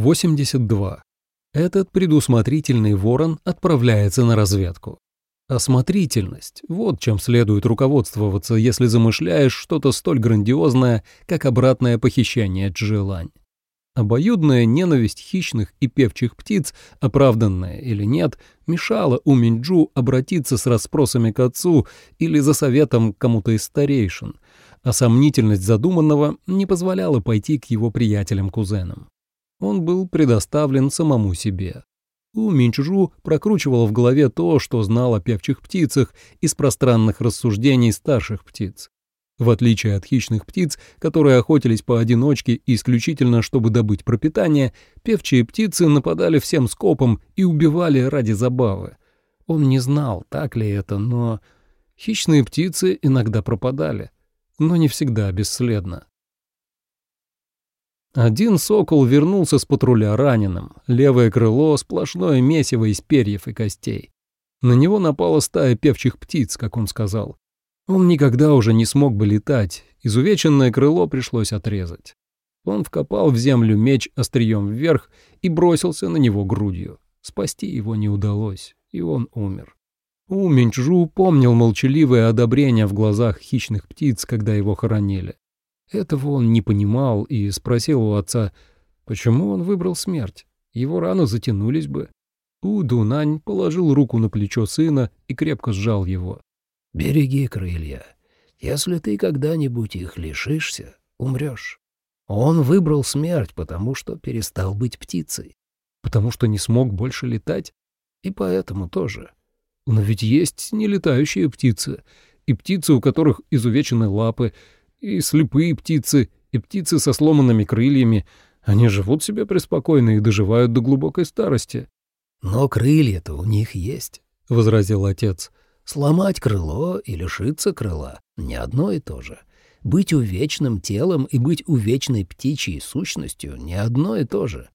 82. Этот предусмотрительный ворон отправляется на разведку. Осмотрительность – вот чем следует руководствоваться, если замышляешь что-то столь грандиозное, как обратное похищение Джилань. Обоюдная ненависть хищных и певчих птиц, оправданная или нет, мешала у Минджу обратиться с расспросами к отцу или за советом к кому-то из старейшин, а сомнительность задуманного не позволяла пойти к его приятелям-кузенам. Он был предоставлен самому себе. У Минчжу прокручивал в голове то, что знал о певчих птицах из пространных рассуждений старших птиц. В отличие от хищных птиц, которые охотились поодиночке исключительно, чтобы добыть пропитание, певчие птицы нападали всем скопом и убивали ради забавы. Он не знал, так ли это, но хищные птицы иногда пропадали, но не всегда бесследно. Один сокол вернулся с патруля раненым, левое крыло — сплошное месиво из перьев и костей. На него напала стая певчих птиц, как он сказал. Он никогда уже не смог бы летать, изувеченное крыло пришлось отрезать. Он вкопал в землю меч острием вверх и бросился на него грудью. Спасти его не удалось, и он умер. У Минчжу помнил молчаливое одобрение в глазах хищных птиц, когда его хоронили. Этого он не понимал и спросил у отца, почему он выбрал смерть. Его раны затянулись бы. У Дунань положил руку на плечо сына и крепко сжал его. «Береги крылья. Если ты когда-нибудь их лишишься, умрешь. Он выбрал смерть, потому что перестал быть птицей. Потому что не смог больше летать? И поэтому тоже. Но ведь есть нелетающие птицы, и птицы, у которых изувечены лапы, и слепые птицы, и птицы со сломанными крыльями. Они живут себе преспокойно и доживают до глубокой старости. «Но крылья-то у них есть», — возразил отец. «Сломать крыло и лишиться крыла — не одно и то же. Быть увечным телом и быть увечной птичьей сущностью — не одно и то же».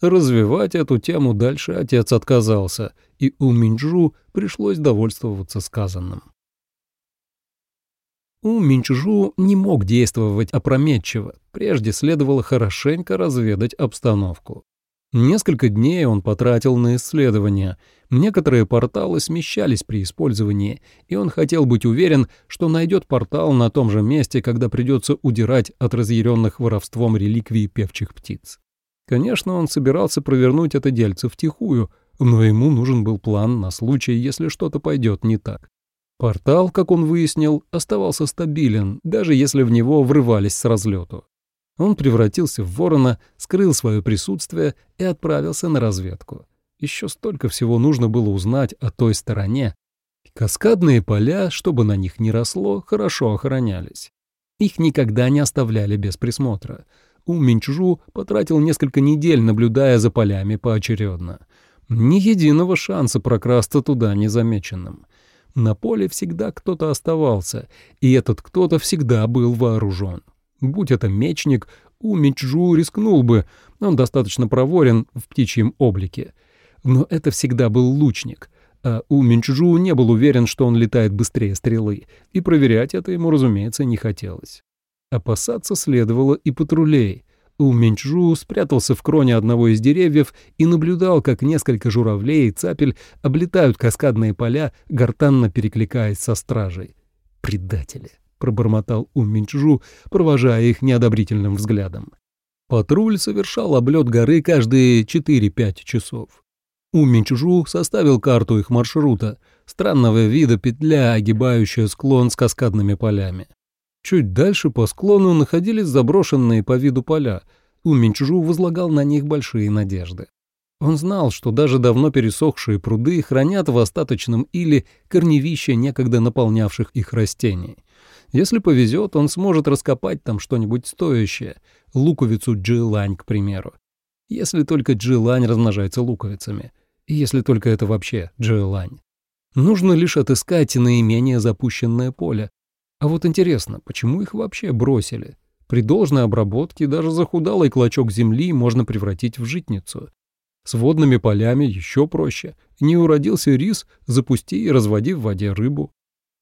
Развивать эту тему дальше отец отказался, и у Минджу пришлось довольствоваться сказанным. У Минчжу не мог действовать опрометчиво, прежде следовало хорошенько разведать обстановку. Несколько дней он потратил на исследования. Некоторые порталы смещались при использовании, и он хотел быть уверен, что найдет портал на том же месте, когда придется удирать от разъяренных воровством реликвий певчих птиц. Конечно, он собирался провернуть это дельце втихую, но ему нужен был план на случай, если что-то пойдет не так. Портал, как он выяснил, оставался стабилен, даже если в него врывались с разлету. Он превратился в ворона, скрыл свое присутствие и отправился на разведку. Еще столько всего нужно было узнать о той стороне. Каскадные поля, чтобы на них не росло, хорошо охранялись. Их никогда не оставляли без присмотра. У Минчжу потратил несколько недель, наблюдая за полями поочередно. Ни единого шанса прокрасться туда незамеченным. На поле всегда кто-то оставался, и этот кто-то всегда был вооружен. Будь это мечник, у Мичжу рискнул бы, он достаточно проворен в птичьем облике. Но это всегда был лучник, а у Минчжу не был уверен, что он летает быстрее стрелы, и проверять это ему, разумеется, не хотелось. Опасаться следовало и патрулей — у Минчжу спрятался в кроне одного из деревьев и наблюдал, как несколько журавлей и цапель облетают каскадные поля, гортанно перекликаясь со стражей. «Предатели!» — пробормотал У Минчжу, провожая их неодобрительным взглядом. Патруль совершал облет горы каждые 4-5 часов. У Минчжу составил карту их маршрута, странного вида петля, огибающая склон с каскадными полями. Чуть дальше по склону находились заброшенные по виду поля. У Минчжу возлагал на них большие надежды. Он знал, что даже давно пересохшие пруды хранят в остаточном или корневище некогда наполнявших их растений. Если повезет, он сможет раскопать там что-нибудь стоящее, луковицу джилань, к примеру. Если только джилань размножается луковицами. И если только это вообще джилань. Нужно лишь отыскать наименее запущенное поле, а вот интересно, почему их вообще бросили? При должной обработке даже захудалый клочок земли можно превратить в житницу. С водными полями еще проще. Не уродился рис, запусти и разводи в воде рыбу.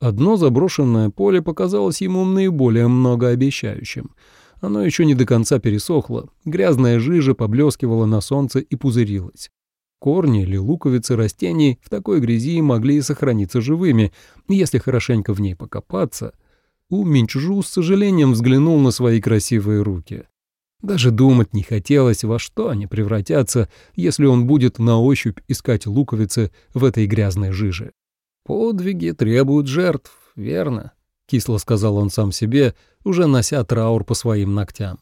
Одно заброшенное поле показалось ему наиболее многообещающим. Оно еще не до конца пересохло, грязная жижа поблескивала на солнце и пузырилась. Корни или луковицы растений в такой грязи могли сохраниться живыми, если хорошенько в ней покопаться. У Минчжу с сожалением взглянул на свои красивые руки. Даже думать не хотелось, во что они превратятся, если он будет на ощупь искать луковицы в этой грязной жиже. «Подвиги требуют жертв, верно?» — кисло сказал он сам себе, уже нося траур по своим ногтям.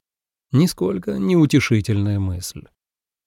Нисколько неутешительная мысль.